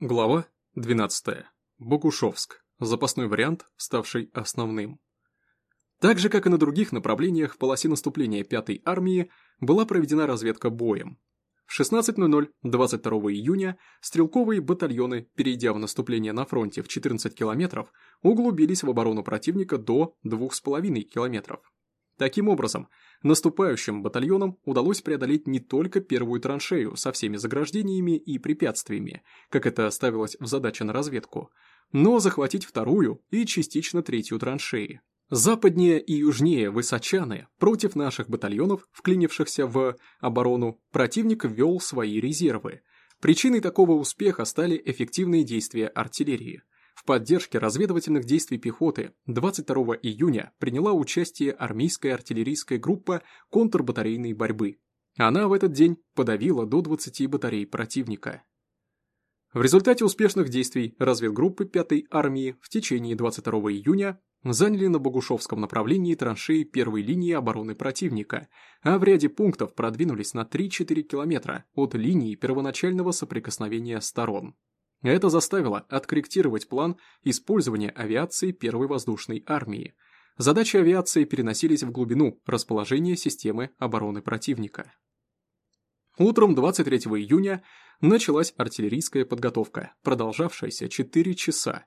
Глава 12. Богушевск. Запасной вариант, ставший основным. Так же, как и на других направлениях в полосе наступления 5-й армии, была проведена разведка боем. В 16.00 22 июня стрелковые батальоны, перейдя в наступление на фронте в 14 километров, углубились в оборону противника до 2,5 километров. Таким образом, наступающим батальонам удалось преодолеть не только первую траншею со всеми заграждениями и препятствиями, как это ставилось в задаче на разведку, но захватить вторую и частично третью траншеи. Западнее и южнее Высочаны против наших батальонов, вклинившихся в оборону, противник ввел свои резервы. Причиной такого успеха стали эффективные действия артиллерии – поддержке разведывательных действий пехоты 22 июня приняла участие армейская артиллерийская группа контрбатарейной борьбы. Она в этот день подавила до 20 батарей противника. В результате успешных действий разведгруппы 5-й армии в течение 22 июня заняли на Богушевском направлении траншеи первой линии обороны противника, а в ряде пунктов продвинулись на 3-4 километра от линии первоначального соприкосновения сторон. Это заставило откорректировать план использования авиации первой воздушной армии. Задачи авиации переносились в глубину расположения системы обороны противника. Утром 23 июня началась артиллерийская подготовка, продолжавшаяся 4 часа.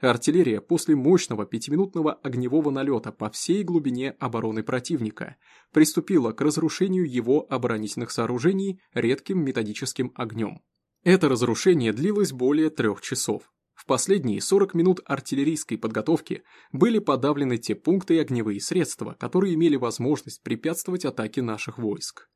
Артиллерия после мощного пятиминутного огневого налета по всей глубине обороны противника приступила к разрушению его оборонительных сооружений редким методическим огнем. Это разрушение длилось более трех часов. В последние 40 минут артиллерийской подготовки были подавлены те пункты и огневые средства, которые имели возможность препятствовать атаке наших войск.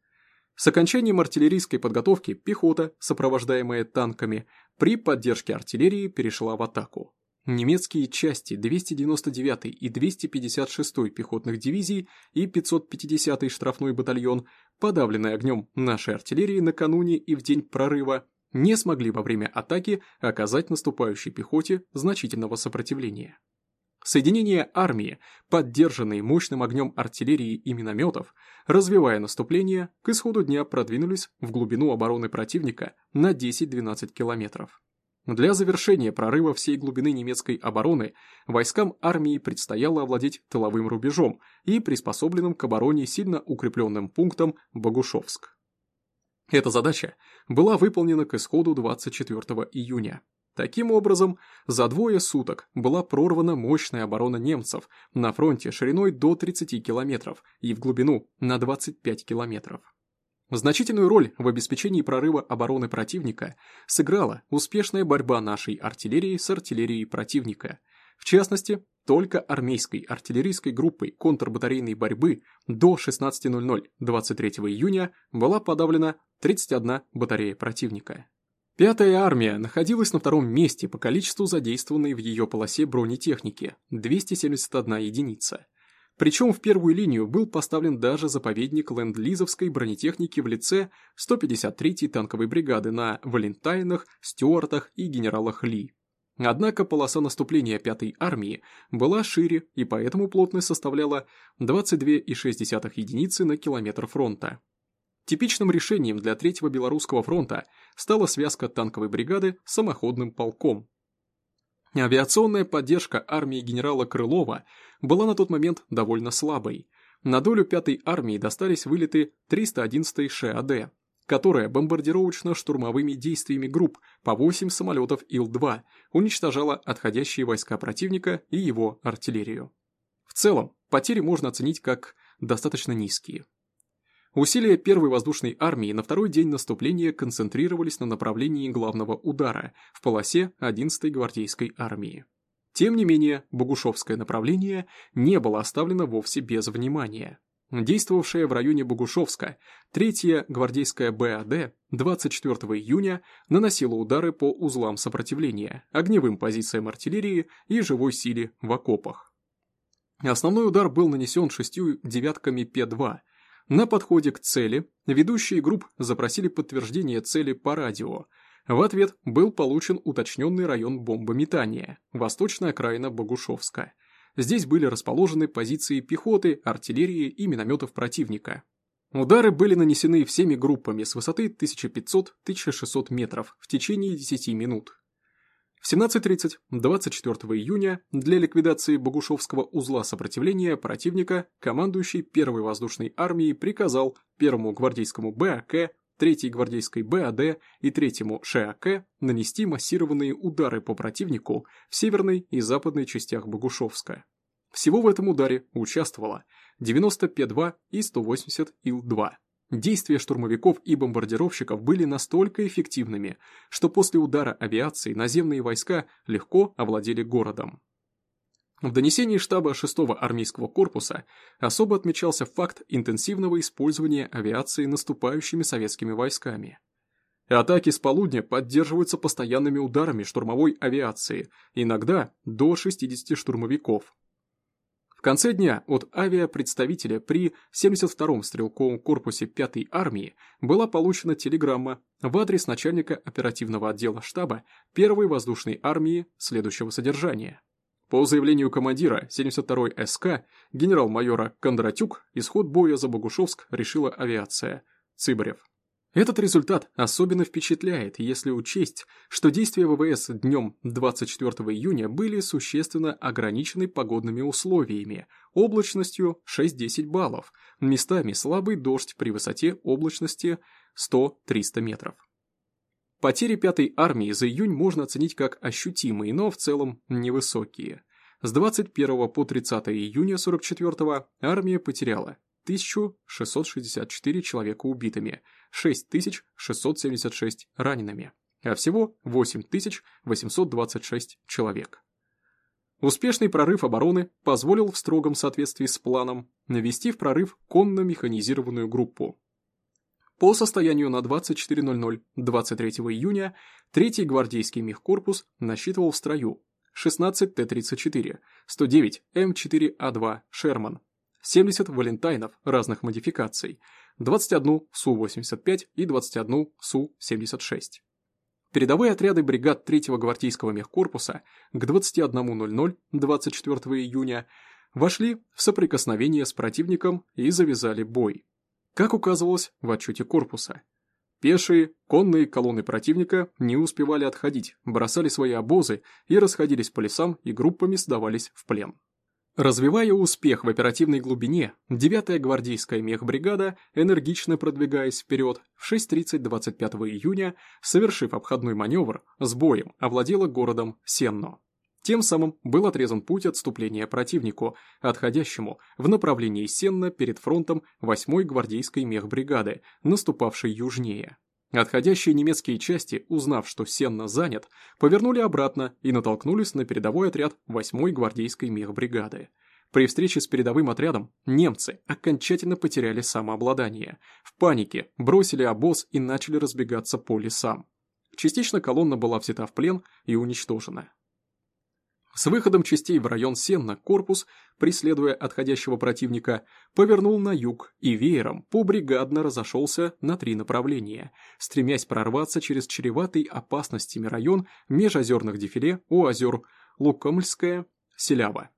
С окончанием артиллерийской подготовки пехота, сопровождаемая танками, при поддержке артиллерии перешла в атаку. Немецкие части 299 и 256 пехотных дивизий и 550 штрафной батальон, подавленные огнем нашей артиллерии накануне и в день прорыва, не смогли во время атаки оказать наступающей пехоте значительного сопротивления. Соединения армии, поддержанные мощным огнем артиллерии и минометов, развивая наступление, к исходу дня продвинулись в глубину обороны противника на 10-12 километров. Для завершения прорыва всей глубины немецкой обороны войскам армии предстояло овладеть тыловым рубежом и приспособленным к обороне сильно укрепленным пунктом Богушевск. Эта задача была выполнена к исходу 24 июня. Таким образом, за двое суток была прорвана мощная оборона немцев на фронте шириной до 30 километров и в глубину на 25 километров. Значительную роль в обеспечении прорыва обороны противника сыграла успешная борьба нашей артиллерии с артиллерией противника. В частности, только армейской артиллерийской группой контрбатарейной борьбы до 16.00 23 июня была подавлена 31 батарея противника. Пятая армия находилась на втором месте по количеству задействованной в ее полосе бронетехники – 271 единица. Причем в первую линию был поставлен даже заповедник ленд-лизовской бронетехники в лице 153-й танковой бригады на Валентайнах, Стюартах и генералах Ли. Однако полоса наступления 5-й армии была шире и поэтому плотность составляла 22,6 единицы на километр фронта. Типичным решением для Третьего Белорусского фронта стала связка танковой бригады с самоходным полком. Авиационная поддержка армии генерала Крылова была на тот момент довольно слабой. На долю 5-й армии достались вылеты 311-й ШАД, которая бомбардировочно-штурмовыми действиями групп по 8 самолетов Ил-2 уничтожала отходящие войска противника и его артиллерию. В целом, потери можно оценить как достаточно низкие. Усилия первой воздушной армии на второй день наступления концентрировались на направлении главного удара в полосе 11-й гвардейской армии. Тем не менее, Богушевское направление не было оставлено вовсе без внимания. Действовавшая в районе Богушевска, 3-я гвардейская БАД 24 июня наносила удары по узлам сопротивления, огневым позициям артиллерии и живой силе в окопах. Основной удар был нанесен шестью девятками П-2. На подходе к цели ведущие групп запросили подтверждение цели по радио. В ответ был получен уточненный район бомбометания, восточная окраина Богушевска – Здесь были расположены позиции пехоты, артиллерии и минометов противника. Удары были нанесены всеми группами с высоты 1500-1600 метров в течение 10 минут. В 17.30 24 июня для ликвидации Богушевского узла сопротивления противника командующий первой воздушной армией приказал первому гвардейскому БАК, третьей гвардейской БАД и третьему ШАК нанести массированные удары по противнику в северной и западной частях Богушевска. Всего в этом ударе участвовало 90 П-2 и 180 Ил-2. Действия штурмовиков и бомбардировщиков были настолько эффективными, что после удара авиации наземные войска легко овладели городом. В донесении штаба 6-го армейского корпуса особо отмечался факт интенсивного использования авиации наступающими советскими войсками. Атаки с полудня поддерживаются постоянными ударами штурмовой авиации, иногда до 60 штурмовиков, конце дня от авиапредставителя при 72-м стрелковом корпусе 5-й армии была получена телеграмма в адрес начальника оперативного отдела штаба 1-й воздушной армии следующего содержания. По заявлению командира 72-й СК генерал-майора Кондратюк исход боя за Богушевск решила авиация. Цыбарев. Этот результат особенно впечатляет, если учесть, что действия ВВС днем 24 июня были существенно ограничены погодными условиями, облачностью 6-10 баллов, местами слабый дождь при высоте облачности 100-300 метров. Потери 5-й армии за июнь можно оценить как ощутимые, но в целом невысокие. С 21 по 30 июня 44 армия потеряла 1664 человека убитыми, 6676 ранеными, а всего 8826 человек. Успешный прорыв обороны позволил в строгом соответствии с планом навести в прорыв конно-механизированную группу. По состоянию на 24.00 23 июня 3-й гвардейский мехкорпус насчитывал в строю 16 Т-34, 109 М4А2 «Шерман», 70 «Валентайнов» разных модификаций, 21 Су-85 и 21 Су-76. Передовые отряды бригад 3-го гвардейского мехкорпуса к 21.00 24 июня вошли в соприкосновение с противником и завязали бой. Как указывалось в отчете корпуса, пешие, конные колонны противника не успевали отходить, бросали свои обозы и расходились по лесам и группами сдавались в плен. Развивая успех в оперативной глубине, 9-я гвардейская мехбригада, энергично продвигаясь вперед, в 6.30 25 июня, совершив обходной маневр, с боем овладела городом Сенно. Тем самым был отрезан путь отступления противнику, отходящему в направлении Сенно перед фронтом 8-й гвардейской мехбригады, наступавшей южнее. Отходящие немецкие части, узнав, что Сенно занят, повернули обратно и натолкнулись на передовой отряд 8-й гвардейской мехбригады. При встрече с передовым отрядом немцы окончательно потеряли самообладание. В панике бросили обоз и начали разбегаться по лесам. Частично колонна была взята в плен и уничтожена. С выходом частей в район Сенна корпус, преследуя отходящего противника, повернул на юг и веером побригадно разошелся на три направления, стремясь прорваться через чреватый опасностями район межозерных дефиле у озер Лукомльская, Селява.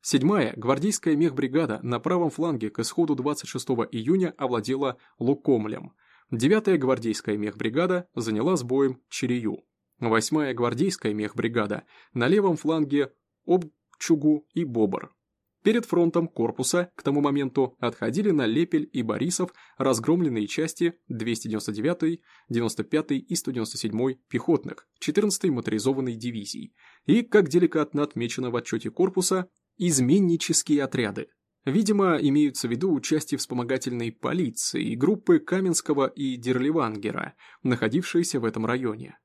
Седьмая гвардейская мехбригада на правом фланге к исходу 26 июня овладела Лукомлем. Девятая гвардейская мехбригада заняла с боем Черею. Восьмая гвардейская мехбригада на левом фланге Обчугу и Бобр. Перед фронтом корпуса к тому моменту отходили на Лепель и Борисов разгромленные части 299-й, 95-й и 197-й пехотных 14-й моторизованной дивизий и, как деликатно отмечено в отчете корпуса, изменнические отряды. Видимо, имеются в виду участие вспомогательной полиции и группы Каменского и Дерливангера, находившиеся в этом районе.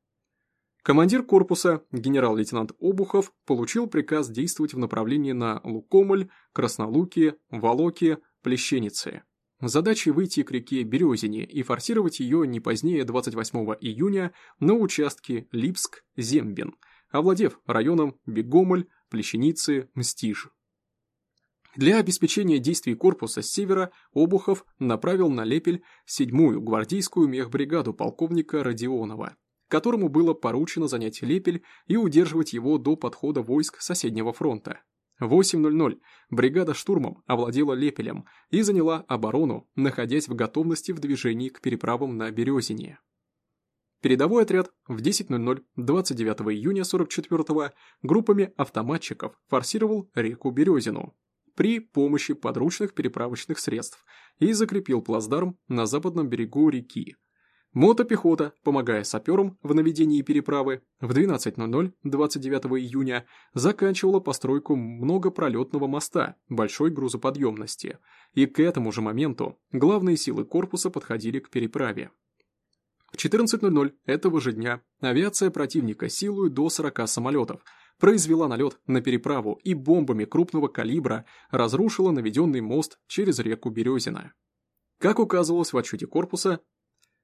Командир корпуса, генерал-лейтенант Обухов, получил приказ действовать в направлении на Лукомль, Краснолуки, Волоки, Плещеницы. Задачей выйти к реке Березине и форсировать ее не позднее 28 июня на участке Липск-Зембин, овладев районом Бегомоль, Плещеницы, Мстиж. Для обеспечения действий корпуса с севера Обухов направил на Лепель 7-ю гвардейскую мехбригаду полковника Родионова которому было поручено занять Лепель и удерживать его до подхода войск соседнего фронта. 8.00 бригада штурмом овладела Лепелем и заняла оборону, находясь в готовности в движении к переправам на Березине. Передовой отряд в 10.00 29 июня 44 группами автоматчиков форсировал реку Березину при помощи подручных переправочных средств и закрепил плацдарм на западном берегу реки. Мотопехота, помогая саперам в наведении переправы, в 12.00 29 июня заканчивала постройку многопролетного моста большой грузоподъемности, и к этому же моменту главные силы корпуса подходили к переправе. В 14.00 этого же дня авиация противника силой до 40 самолетов произвела налет на переправу и бомбами крупного калибра разрушила наведенный мост через реку Березина. Как указывалось в отчете корпуса,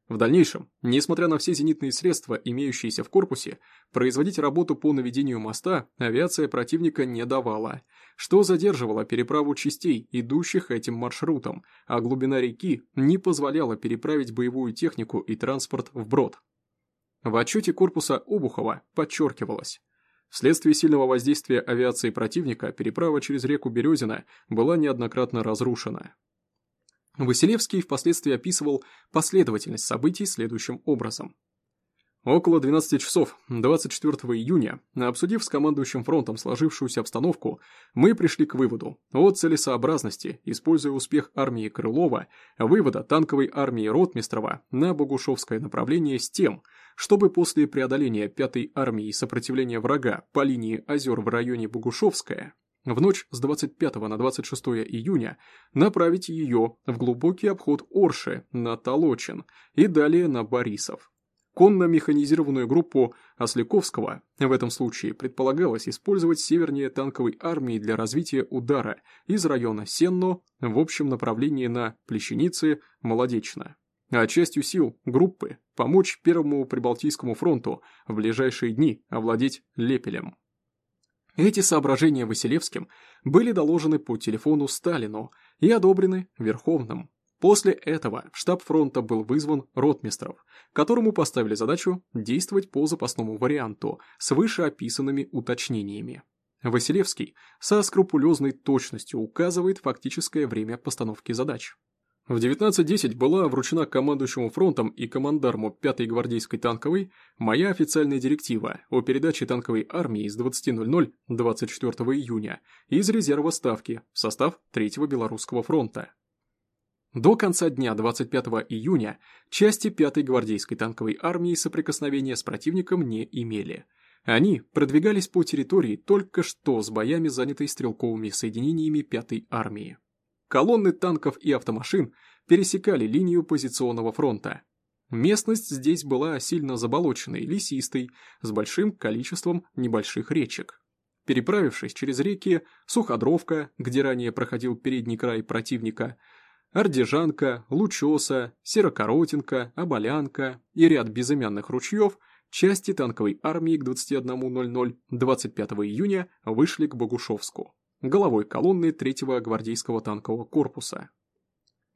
в дальнейшем, несмотря на все зенитные средства, имеющиеся в корпусе, производить работу по наведению моста авиация противника не давала, что задерживало переправу частей, идущих этим маршрутом, а глубина реки не позволяла переправить боевую технику и транспорт вброд. В отчете корпуса Обухова подчеркивалось, Вследствие сильного воздействия авиации противника переправа через реку Березина была неоднократно разрушена. Василевский впоследствии описывал последовательность событий следующим образом. Около 12 часов 24 июня, обсудив с командующим фронтом сложившуюся обстановку, мы пришли к выводу о целесообразности, используя успех армии Крылова, вывода танковой армии Ротмистрова на Богушевское направление с тем, чтобы после преодоления 5-й армии сопротивления врага по линии озер в районе Богушевская в ночь с 25 на 26 июня направить ее в глубокий обход Орши на Толочин и далее на Борисов. Конно-механизированную группу Осляковского в этом случае предполагалось использовать севернее танковой армии для развития удара из района Сенно в общем направлении на Плещеницы, Молодечно. А частью сил группы помочь Первому Прибалтийскому фронту в ближайшие дни овладеть Лепелем. Эти соображения Василевским были доложены по телефону Сталину и одобрены Верховным. После этого в штаб фронта был вызван ротмистров, которому поставили задачу действовать по запасному варианту с вышеописанными уточнениями. Василевский со скрупулезной точностью указывает фактическое время постановки задач. В 19.10 была вручена командующему фронтом и командарму 5-й гвардейской танковой моя официальная директива о передаче танковой армии с 20.00 24 июня из резерва Ставки в состав 3-го Белорусского фронта. До конца дня 25 июня части 5-й гвардейской танковой армии соприкосновения с противником не имели. Они продвигались по территории только что с боями, занятой стрелковыми соединениями 5-й армии колонны танков и автомашин пересекали линию позиционного фронта. Местность здесь была сильно заболоченной, лесистой, с большим количеством небольших речек. Переправившись через реки Суходровка, где ранее проходил передний край противника, Ордежанка, Лучоса, Серокоротинка, Оболянка и ряд безымянных ручьев, части танковой армии к 21.00 25 июня вышли к Богушевску головой колонны 3-го гвардейского танкового корпуса.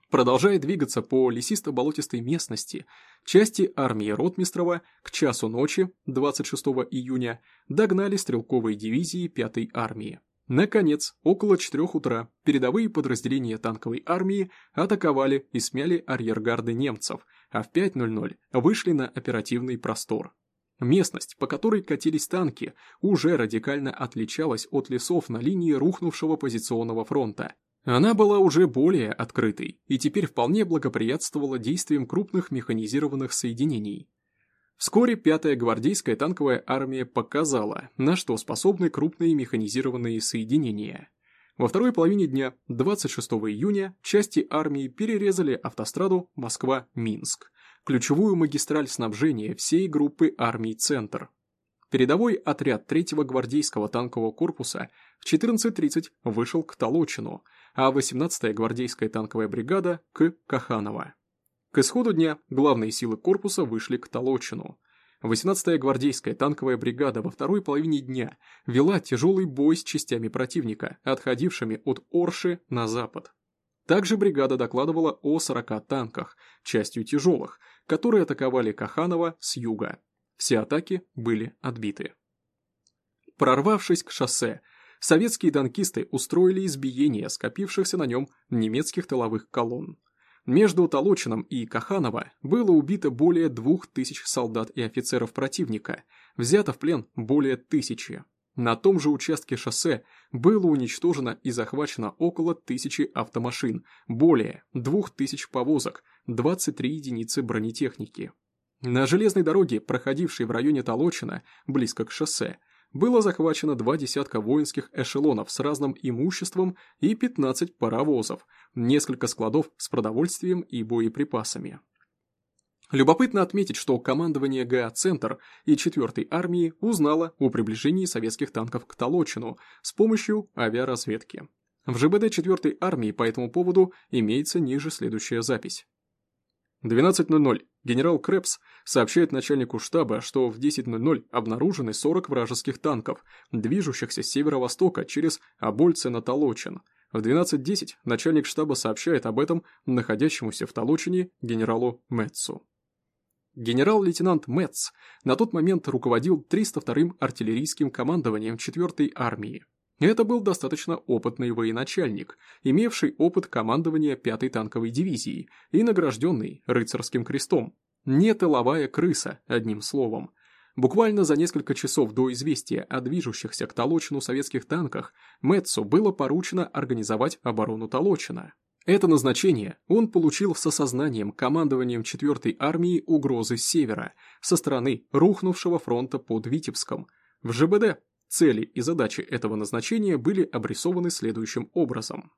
Продолжая двигаться по лесисто-болотистой местности, части армии Ротмистрова к часу ночи 26 июня догнали стрелковые дивизии 5-й армии. Наконец, около 4 утра передовые подразделения танковой армии атаковали и смяли арьергарды немцев, а в 5.00 вышли на оперативный простор. Местность, по которой катились танки, уже радикально отличалась от лесов на линии рухнувшего позиционного фронта. Она была уже более открытой и теперь вполне благоприятствовала действиям крупных механизированных соединений. Вскоре 5-я гвардейская танковая армия показала, на что способны крупные механизированные соединения. Во второй половине дня, 26 июня, части армии перерезали автостраду Москва-Минск, ключевую магистраль снабжения всей группы армий «Центр». Передовой отряд 3-го гвардейского танкового корпуса в 14.30 вышел к Толочину, а 18-я гвардейская танковая бригада – к Каханово. К исходу дня главные силы корпуса вышли к Толочину. 18-я гвардейская танковая бригада во второй половине дня вела тяжелый бой с частями противника, отходившими от Орши на запад. Также бригада докладывала о 40 танках, частью тяжелых, которые атаковали Каханова с юга. Все атаки были отбиты. Прорвавшись к шоссе, советские танкисты устроили избиение скопившихся на нем немецких тыловых колонн. Между Толочином и Каханово было убито более двух тысяч солдат и офицеров противника, взято в плен более тысячи. На том же участке шоссе было уничтожено и захвачено около тысячи автомашин, более двух тысяч повозок, 23 единицы бронетехники. На железной дороге, проходившей в районе Толочина, близко к шоссе, было захвачено два десятка воинских эшелонов с разным имуществом и 15 паровозов, несколько складов с продовольствием и боеприпасами. Любопытно отметить, что командование ГА-центр и 4-й армии узнало о приближении советских танков к Толочину с помощью авиаразведки. В ЖБД 4-й армии по этому поводу имеется ниже следующая запись. 12.00. Генерал Крепс сообщает начальнику штаба, что в 10.00 обнаружены 40 вражеских танков, движущихся с северо-востока через Обольцы на Толочин. В 12.10 начальник штаба сообщает об этом находящемуся в Толочине генералу Метцу. Генерал-лейтенант Метц на тот момент руководил 302-м артиллерийским командованием 4-й армии. Это был достаточно опытный военачальник, имевший опыт командования 5-й танковой дивизии и награжденный рыцарским крестом. Не тыловая крыса, одним словом. Буквально за несколько часов до известия о движущихся к Толочину советских танках Метцу было поручено организовать оборону Толочина. Это назначение он получил с осознанием командованием 4-й армии угрозы с севера, со стороны рухнувшего фронта под Витебском. В ЖБД цели и задачи этого назначения были обрисованы следующим образом.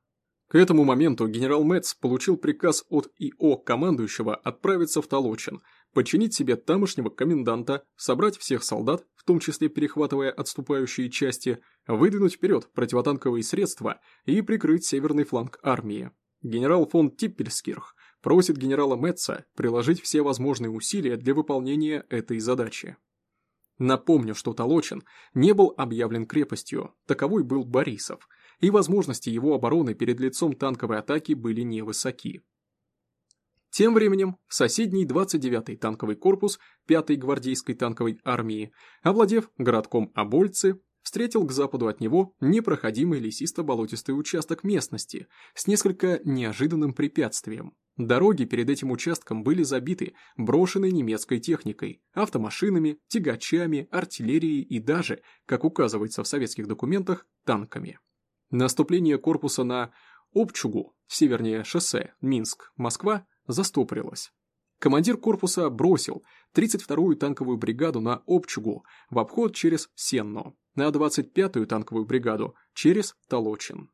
К этому моменту генерал Мэтц получил приказ от ИО командующего отправиться в Толочин, подчинить себе тамошнего коменданта, собрать всех солдат, в том числе перехватывая отступающие части, выдвинуть вперед противотанковые средства и прикрыть северный фланг армии. Генерал фон Типпельскирх просит генерала Метца приложить все возможные усилия для выполнения этой задачи. Напомню, что Толочин не был объявлен крепостью, таковой был Борисов, и возможности его обороны перед лицом танковой атаки были невысоки. Тем временем соседний 29-й танковый корпус 5-й гвардейской танковой армии, овладев городком Обольцы, встретил к западу от него непроходимый лесисто-болотистый участок местности с несколько неожиданным препятствием. Дороги перед этим участком были забиты брошенной немецкой техникой, автомашинами, тягачами, артиллерией и даже, как указывается в советских документах, танками. Наступление корпуса на Обчугу, севернее шоссе, Минск, Москва, застопорилось. Командир корпуса бросил 32-ю танковую бригаду на Обчугу в обход через Сенно, на 25-ю танковую бригаду через Толочин.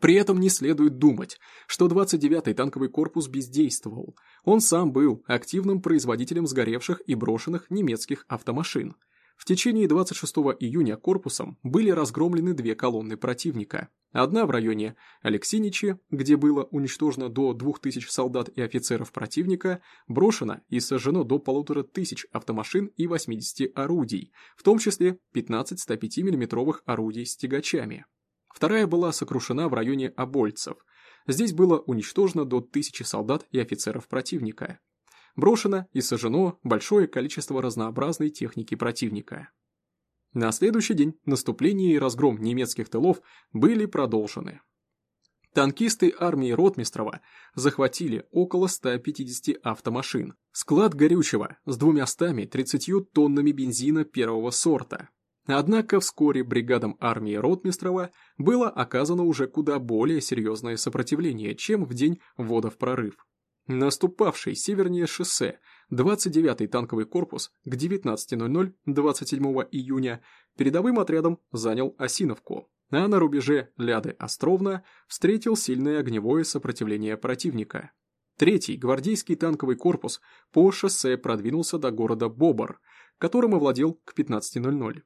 При этом не следует думать, что 29-й танковый корпус бездействовал. Он сам был активным производителем сгоревших и брошенных немецких автомашин – в течение 26 июня корпусом были разгромлены две колонны противника. Одна в районе Алексиничи, где было уничтожено до 2000 солдат и офицеров противника, брошено и сожжено до полутора тысяч автомашин и 80 орудий, в том числе 15 105 миллиметровых орудий с тягачами. Вторая была сокрушена в районе Обольцев. Здесь было уничтожено до тысячи солдат и офицеров противника брошено и сожжено большое количество разнообразной техники противника. На следующий день наступление и разгром немецких тылов были продолжены. Танкисты армии Ротмистрова захватили около 150 автомашин, склад горючего с 230 тоннами бензина первого сорта. Однако вскоре бригадам армии Ротмистрова было оказано уже куда более серьезное сопротивление, чем в день ввода в прорыв. Наступавший севернее шоссе 29-й танковый корпус к 19.00 27 июня передовым отрядом занял Осиновку, а на рубеже Ляды-Островна встретил сильное огневое сопротивление противника. Третий гвардейский танковый корпус по шоссе продвинулся до города Бобр, которым овладел к 15.00.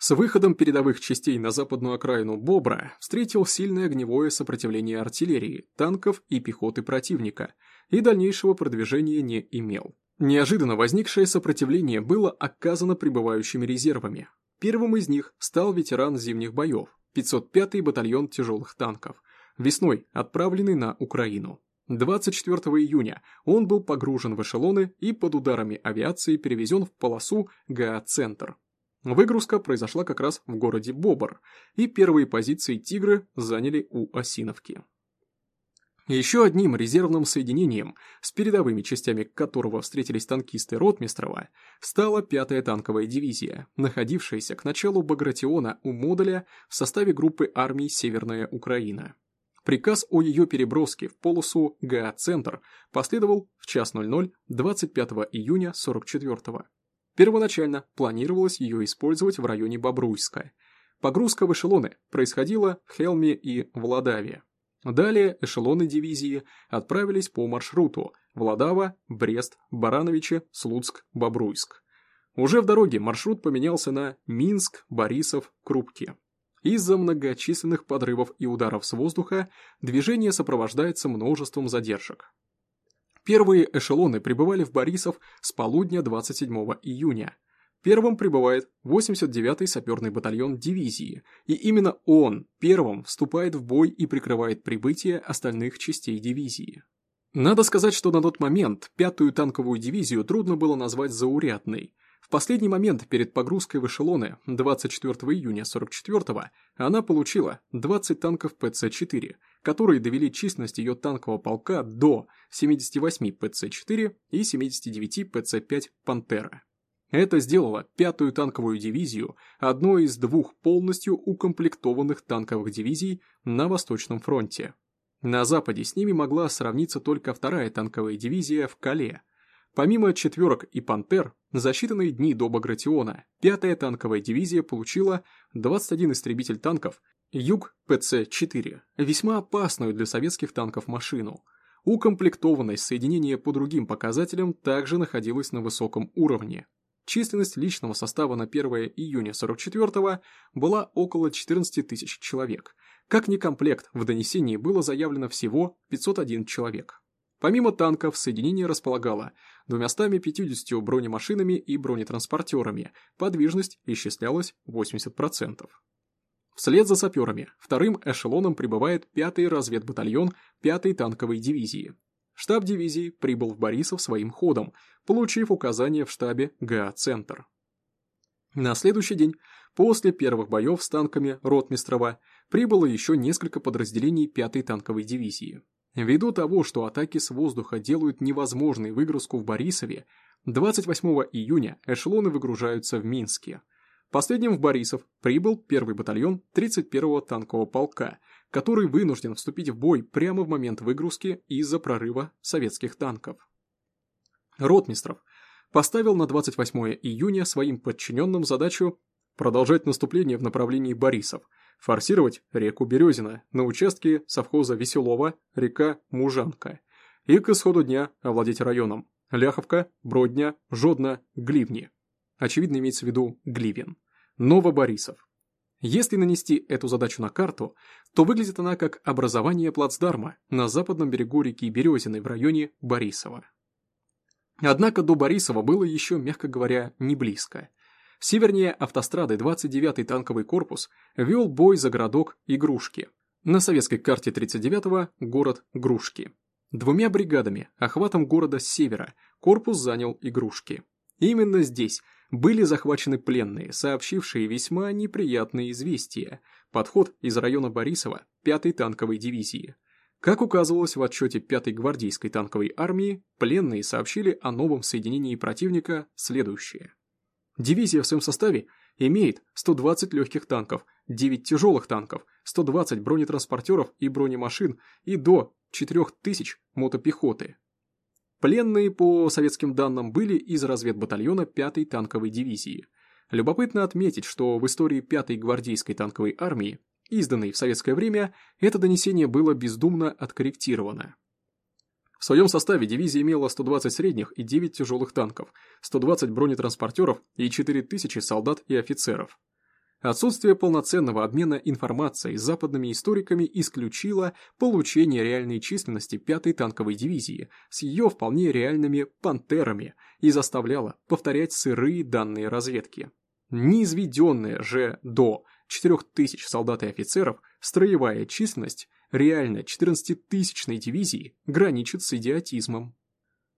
С выходом передовых частей на западную окраину Бобра встретил сильное огневое сопротивление артиллерии, танков и пехоты противника – и дальнейшего продвижения не имел. Неожиданно возникшее сопротивление было оказано прибывающими резервами. Первым из них стал ветеран зимних боев, 505-й батальон тяжелых танков, весной отправленный на Украину. 24 июня он был погружен в эшелоны и под ударами авиации перевезен в полосу ГА-центр. Выгрузка произошла как раз в городе Бобр, и первые позиции «Тигры» заняли у Осиновки. Еще одним резервным соединением, с передовыми частями которого встретились танкисты Ротмистрова, стала 5-я танковая дивизия, находившаяся к началу Багратиона у Модуля в составе группы армий Северная Украина. Приказ о ее переброске в полосу ГА-центр последовал в час 00 25 июня 44-го. Первоначально планировалось ее использовать в районе Бобруйска. Погрузка в эшелоны происходила в Хелме и Владаве. Далее эшелоны дивизии отправились по маршруту Владава, Брест, Барановичи, Слуцк, Бобруйск. Уже в дороге маршрут поменялся на Минск, Борисов, Крупки. Из-за многочисленных подрывов и ударов с воздуха движение сопровождается множеством задержек. Первые эшелоны прибывали в Борисов с полудня 27 июня. Первым прибывает 89-й саперный батальон дивизии, и именно он первым вступает в бой и прикрывает прибытие остальных частей дивизии. Надо сказать, что на тот момент пятую танковую дивизию трудно было назвать заурядной – в последний момент перед погрузкой в эшелоны 24 июня 44-го она получила 20 танков ПЦ-4, которые довели численность ее танкового полка до 78 ПЦ-4 и 79 ПЦ-5 «Пантера». Это сделало пятую танковую дивизию одной из двух полностью укомплектованных танковых дивизий на Восточном фронте. На Западе с ними могла сравниться только вторая танковая дивизия в Кале, Помимо четверок и «Пантер», за считанные дни до Багратиона пятая танковая дивизия получила 21 истребитель танков Юг ПЦ-4, весьма опасную для советских танков машину. Укомплектованность соединения по другим показателям также находилась на высоком уровне. Численность личного состава на 1 июня 44 была около 14 тысяч человек. Как некомплект, в донесении было заявлено всего 501 человек. Помимо танков, соединение располагало 250 бронемашинами и бронетранспортерами, подвижность исчислялась 80%. Вслед за саперами вторым эшелоном прибывает 5-й разведбатальон 5-й танковой дивизии. Штаб дивизии прибыл в Борисов своим ходом, получив указание в штабе ГА-центр. На следующий день, после первых боев с танками Ротмистрова, прибыло еще несколько подразделений 5-й танковой дивизии. Ввиду того, что атаки с воздуха делают невозможной выгрузку в Борисове, 28 июня эшелоны выгружаются в Минске. Последним в Борисов прибыл первый батальон 31-го танкового полка, который вынужден вступить в бой прямо в момент выгрузки из-за прорыва советских танков. Ротмистров поставил на 28 июня своим подчиненным задачу продолжать наступление в направлении Борисов – форсировать реку Березина на участке совхоза Веселова, река Мужанка, и к исходу дня овладеть районом Ляховка, Бродня, Жодно, Гливни. Очевидно имеется в виду Гливен. Новоборисов. Если нанести эту задачу на карту, то выглядит она как образование плацдарма на западном берегу реки Березины в районе Борисова. Однако до Борисова было еще, мягко говоря, не близко. Севернее автострады 29-й танковый корпус вел бой за городок Игрушки. На советской карте 39-го город Грушки. Двумя бригадами, охватом города с севера, корпус занял Игрушки. Именно здесь были захвачены пленные, сообщившие весьма неприятные известия. Подход из района Борисова 5-й танковой дивизии. Как указывалось в отчете 5-й гвардейской танковой армии, пленные сообщили о новом соединении противника следующее. Дивизия в своем составе имеет 120 легких танков, 9 тяжелых танков, 120 бронетранспортеров и бронемашин и до 4000 мотопехоты. Пленные, по советским данным, были из разведбатальона 5-й танковой дивизии. Любопытно отметить, что в истории 5-й гвардейской танковой армии, изданной в советское время, это донесение было бездумно откорректировано. В своем составе дивизия имела 120 средних и 9 тяжелых танков, 120 бронетранспортеров и 4000 солдат и офицеров. Отсутствие полноценного обмена информацией с западными историками исключило получение реальной численности 5-й танковой дивизии с ее вполне реальными «пантерами» и заставляло повторять сырые данные разведки. Неизведенная же до 4000 солдат и офицеров строевая численность реально 14-тысячной дивизии граничит с идиотизмом.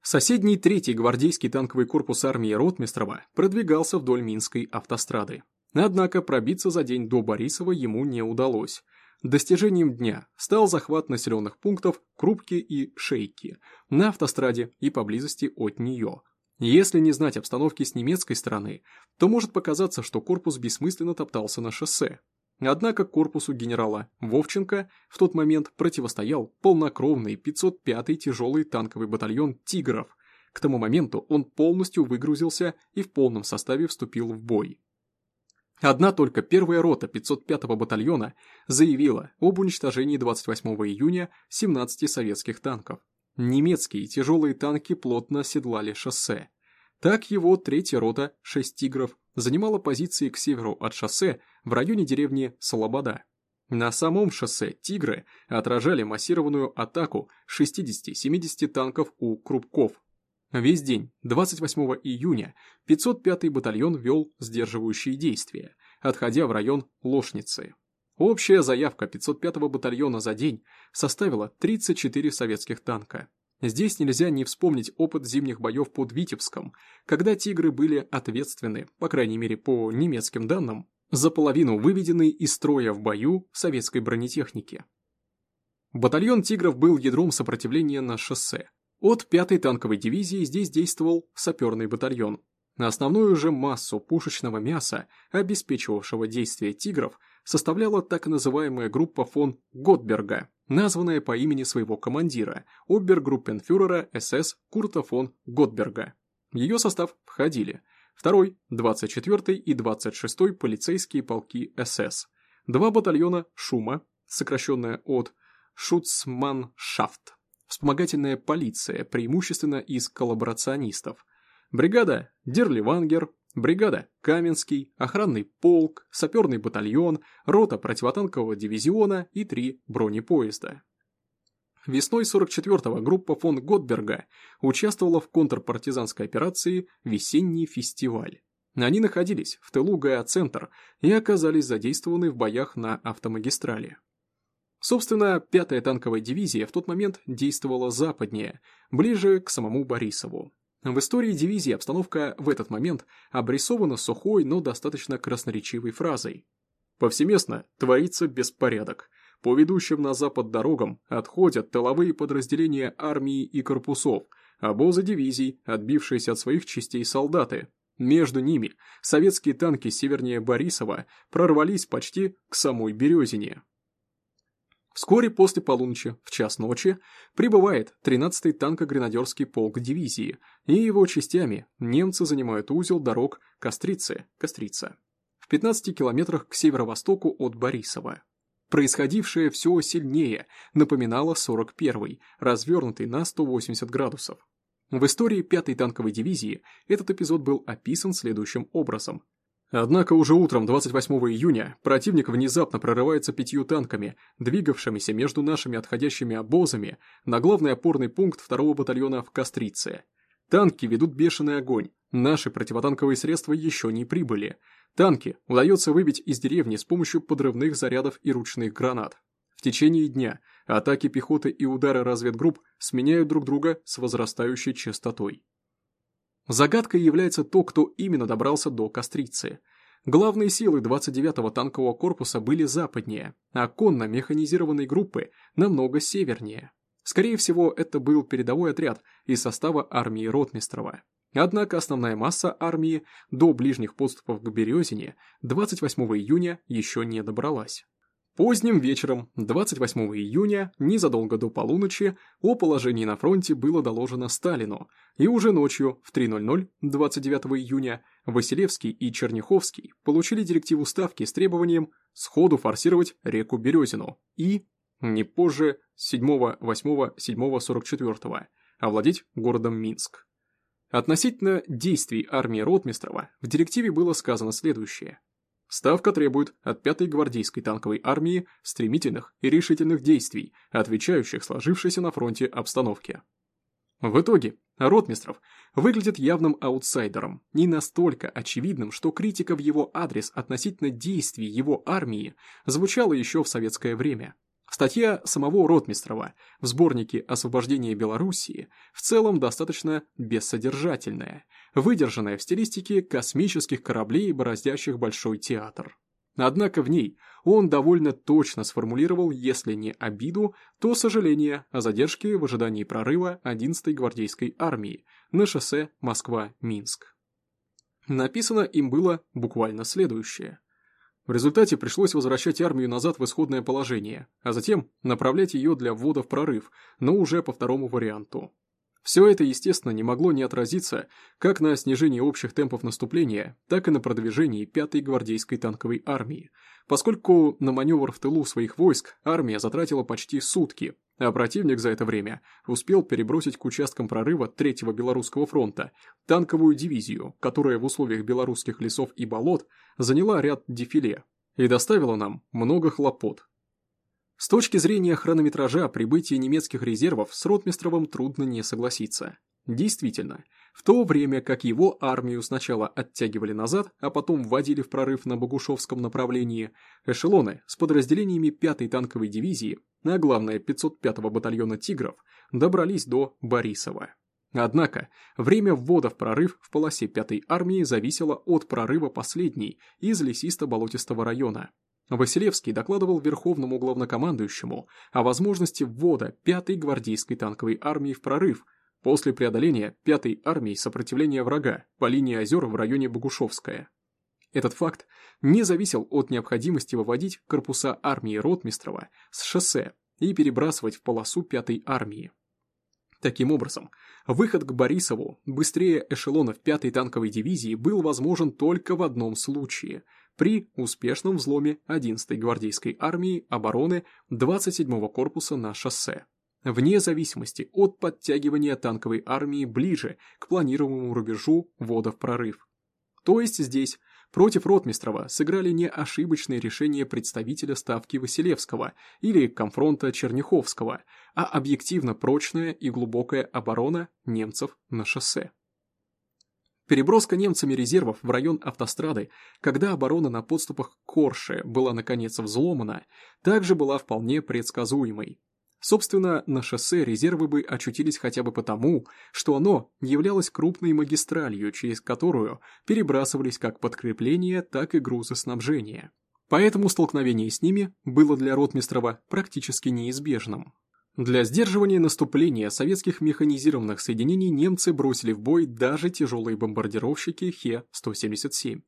Соседний третий гвардейский танковый корпус армии Ротмистрова продвигался вдоль Минской автострады. Однако пробиться за день до Борисова ему не удалось. достижением дня стал захват населенных пунктов Крупки и Шейки на автостраде и поблизости от нее. Если не знать обстановки с немецкой стороны, то может показаться, что корпус бессмысленно топтался на шоссе. Однако корпусу генерала Вовченко в тот момент противостоял полнокровный 505-й тяжелый танковый батальон «Тигров». К тому моменту он полностью выгрузился и в полном составе вступил в бой. Одна только первая рота 505-го батальона заявила об уничтожении 28 июня 17 советских танков. Немецкие тяжелые танки плотно оседлали шоссе. Так его третья рота, 6 «Тигров», занимала позиции к северу от шоссе в районе деревни Слобода. На самом шоссе «Тигры» отражали массированную атаку 60-70 танков у Крупков. Весь день, 28 июня, 505-й батальон вел сдерживающие действия, отходя в район Лошницы. Общая заявка 505-го батальона за день составила 34 советских танка. Здесь нельзя не вспомнить опыт зимних боев под Витебском, когда «Тигры» были ответственны, по крайней мере по немецким данным, за половину выведенной из строя в бою советской бронетехники. Батальон «Тигров» был ядром сопротивления на шоссе. От 5-й танковой дивизии здесь действовал саперный батальон, на основную же массу пушечного мяса, обеспечивавшего действия «Тигров», составляла так называемая группа фон Готберга, названная по имени своего командира, обергруппенфюрера СС Курта фон Готберга. В ее состав входили 2-й, 24-й и 26-й полицейские полки СС, два батальона «Шума», сокращенная от «Шуцманшафт», вспомогательная полиция, преимущественно из коллаборационистов, Бригада Дерливангер, бригада Каменский, охранный полк, саперный батальон, рота противотанкового дивизиона и три бронепоезда. Весной 44-го группа фон Готберга участвовала в контрпартизанской операции «Весенний фестиваль». Они находились в тылу ГА-центр и оказались задействованы в боях на автомагистрали. Собственно, 5-я танковая дивизия в тот момент действовала западнее, ближе к самому Борисову. В истории дивизии обстановка в этот момент обрисована сухой, но достаточно красноречивой фразой. Повсеместно творится беспорядок. По ведущим на запад дорогам отходят тыловые подразделения армии и корпусов, обозы дивизий, отбившиеся от своих частей солдаты. Между ними советские танки севернее Борисова прорвались почти к самой Березине. Вскоре после полуночи, в час ночи, прибывает 13-й танко-гренадерский полк дивизии, и его частями немцы занимают узел дорог Кострицы, Кострица, в 15 километрах к северо-востоку от Борисова. Происходившее все сильнее напоминало 41-й, развернутый на 180 градусов. В истории 5-й танковой дивизии этот эпизод был описан следующим образом. Однако уже утром 28 июня противник внезапно прорывается пятью танками, двигавшимися между нашими отходящими обозами на главный опорный пункт второго батальона в Кострице. Танки ведут бешеный огонь, наши противотанковые средства еще не прибыли. Танки удается выбить из деревни с помощью подрывных зарядов и ручных гранат. В течение дня атаки пехоты и удары разведгрупп сменяют друг друга с возрастающей частотой. Загадкой является то, кто именно добрался до Кострицы. Главные силы 29-го танкового корпуса были западнее, а конно-механизированной группы намного севернее. Скорее всего, это был передовой отряд из состава армии Ротмистрова. Однако основная масса армии до ближних подступов к Березине 28 июня еще не добралась. Поздним вечером, 28 июня, незадолго до полуночи, о положении на фронте было доложено Сталину, и уже ночью, в 3.00, 29 июня, Василевский и Черняховский получили директиву Ставки с требованием сходу форсировать реку Березину и, не позже 7-8-7-44, овладеть городом Минск. Относительно действий армии Ротмистрова в директиве было сказано следующее – Ставка требует от 5-й гвардейской танковой армии стремительных и решительных действий, отвечающих сложившейся на фронте обстановке. В итоге, Ротмистров выглядит явным аутсайдером, не настолько очевидным, что критика в его адрес относительно действий его армии звучала еще в советское время. Статья самого Ротмистрова в сборнике «Освобождение Белоруссии» в целом достаточно бессодержательная, выдержанная в стилистике космических кораблей, бороздящих Большой театр. Однако в ней он довольно точно сформулировал, если не обиду, то сожаление о задержке в ожидании прорыва 11-й гвардейской армии на шоссе Москва-Минск. Написано им было буквально следующее. В результате пришлось возвращать армию назад в исходное положение, а затем направлять ее для ввода в прорыв, но уже по второму варианту. Все это, естественно, не могло не отразиться как на снижении общих темпов наступления, так и на продвижении 5-й гвардейской танковой армии, поскольку на маневр в тылу своих войск армия затратила почти сутки, а противник за это время успел перебросить к участкам прорыва 3-го Белорусского фронта танковую дивизию, которая в условиях белорусских лесов и болот заняла ряд дефиле и доставила нам много хлопот, с точки зрения хронометража прибытия немецких резервов с Ротмистровым трудно не согласиться. Действительно, в то время как его армию сначала оттягивали назад, а потом вводили в прорыв на Богушевском направлении, эшелоны с подразделениями 5-й танковой дивизии, а главное 505-го батальона «Тигров», добрались до Борисова. Однако, время ввода в прорыв в полосе 5-й армии зависело от прорыва последней из лесисто-болотистого района, Василевский докладывал Верховному главнокомандующему о возможности ввода 5-й гвардейской танковой армии в прорыв после преодоления 5-й армии сопротивления врага по линии озер в районе Богушевская. Этот факт не зависел от необходимости выводить корпуса армии Ротмистрова с шоссе и перебрасывать в полосу 5-й армии. Таким образом, выход к Борисову быстрее эшелонов 5-й танковой дивизии был возможен только в одном случае – при успешном взломе 11-й гвардейской армии обороны 27-го корпуса на шоссе, вне зависимости от подтягивания танковой армии ближе к планируемому рубежу ввода в прорыв. То есть здесь против Ротмистрова сыграли не ошибочные решения представителя Ставки Василевского или конфронта Черняховского, а объективно прочная и глубокая оборона немцев на шоссе. Переброска немцами резервов в район автострады, когда оборона на подступах Корше была наконец взломана, также была вполне предсказуемой. Собственно, на шоссе резервы бы очутились хотя бы потому, что оно являлось крупной магистралью, через которую перебрасывались как подкрепления, так и грузы снабжения. Поэтому столкновение с ними было для Ротмистрова практически неизбежным. Для сдерживания наступления советских механизированных соединений немцы бросили в бой даже тяжелые бомбардировщики Хе-177.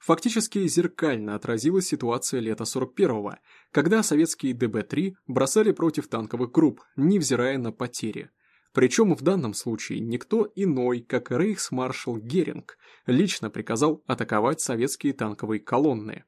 Фактически зеркально отразилась ситуация лета 41-го, когда советские ДБ-3 бросали против танковых групп, невзирая на потери. Причем в данном случае никто иной, как рейхсмаршал Геринг, лично приказал атаковать советские танковые колонны.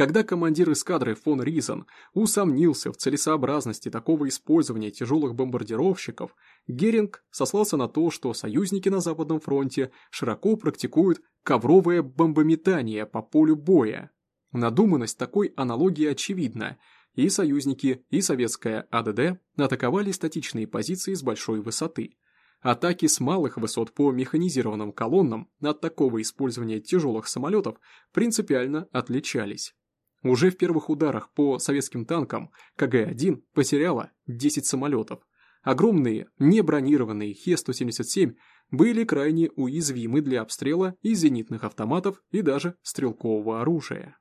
Когда командир эскадры фон Ризен усомнился в целесообразности такого использования тяжелых бомбардировщиков, Геринг сослался на то, что союзники на Западном фронте широко практикуют ковровое бомбометание по полю боя. Надуманность такой аналогии очевидна, и союзники, и советская АДД атаковали статичные позиции с большой высоты. Атаки с малых высот по механизированным колоннам от такого использования тяжелых самолетов принципиально отличались. Уже в первых ударах по советским танкам КГ-1 потеряла 10 самолетов. Огромные, небронированные Хе-177 были крайне уязвимы для обстрела из зенитных автоматов и даже стрелкового оружия.